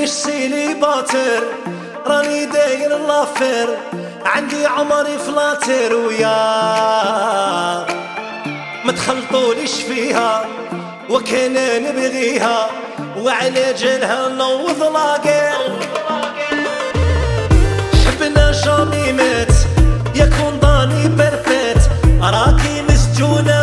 مانيش سيلي باتر راني داير لافير عندي عمري فلاتر ويا. ما تخلطوليش فيها؟ وكأن نبغيها وعلى جلها نوض لاقير شبنا جامي مات يكون ضاني بيرفيت. راكي مسجونة.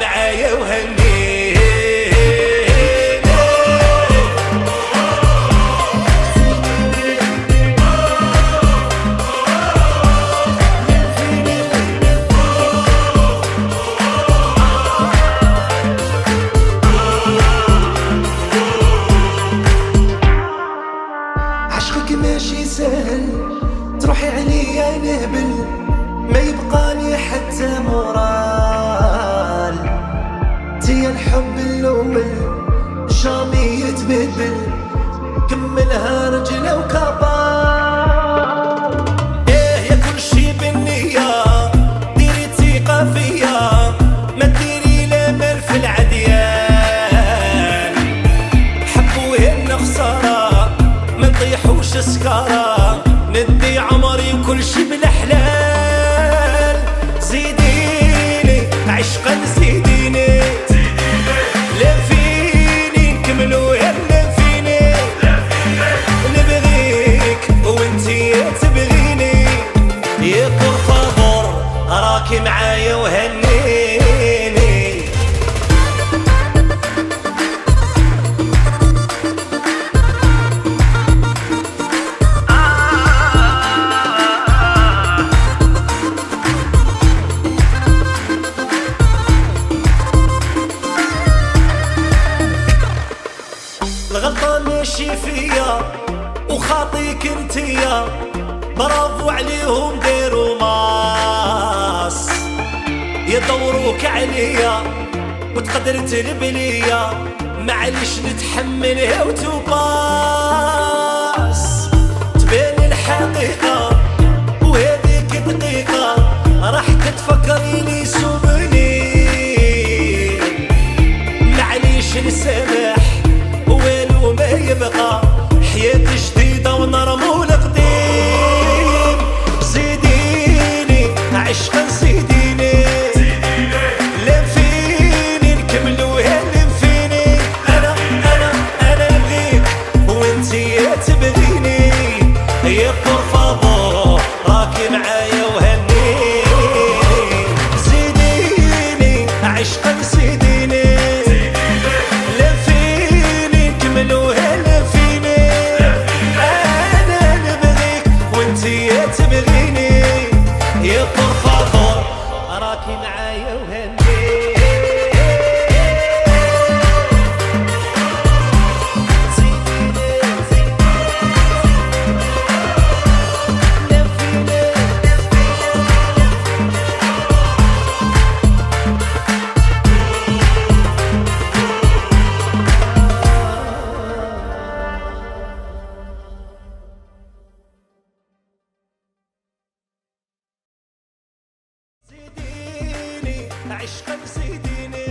معايا وهني عشقك ماشي سهل تروحي عليا نهبل. ماشي فيا وخاطيك انتيا برافو عليهم داروا ماس يدوروك عليا وتقدر تلبليا. معليش نتحملها وتوباس عشقك سيديني